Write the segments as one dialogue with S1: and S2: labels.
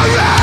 S1: Sorry!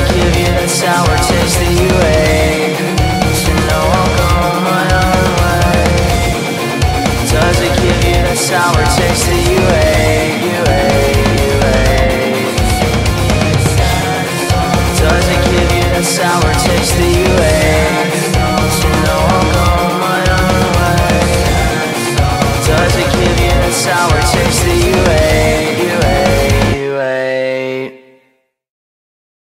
S1: give you that sour taste that you hate. I'll go my own way. Does it give you that sour taste that you hate, you hate, Does it give you that sour taste that you hate? I'll go my own way. Does it give you that sour taste that you hate